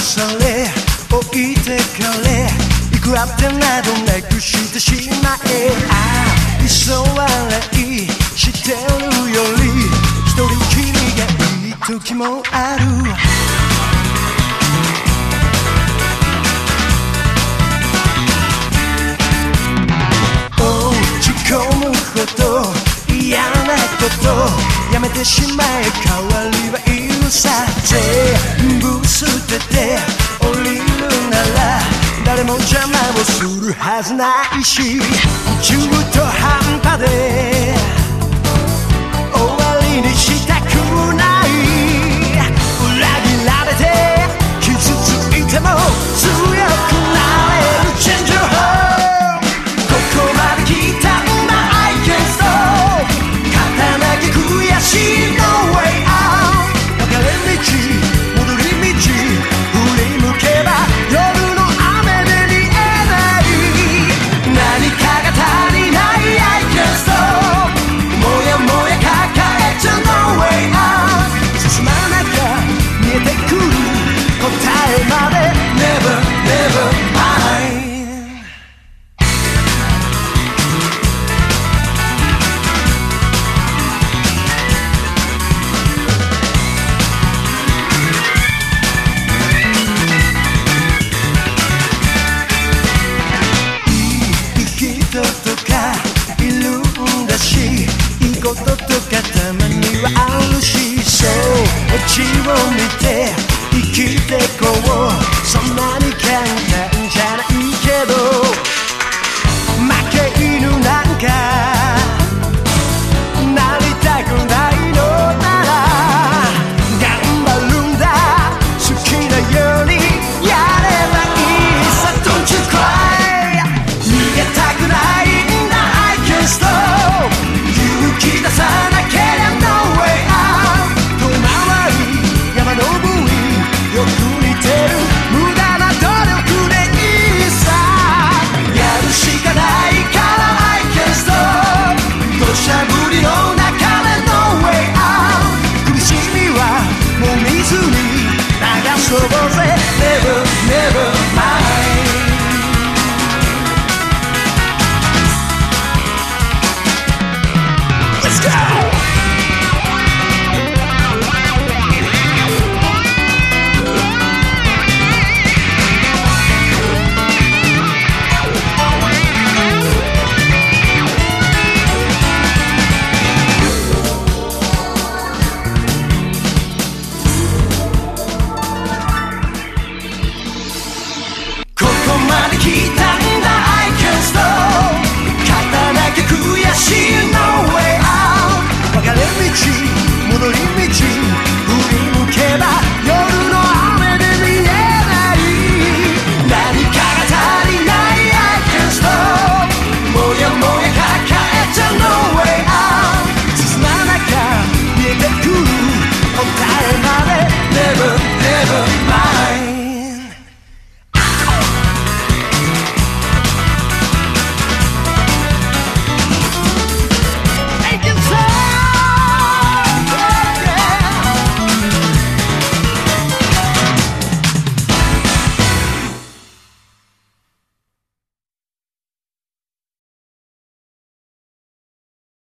され置いてかれいくら手などなくしてしまえああ急笑いしてるより一人きりがいい時もある落ち込むこと嫌なことやめてしまえ代わりはいるさ nice and sweet. You を見て生きてこうそんな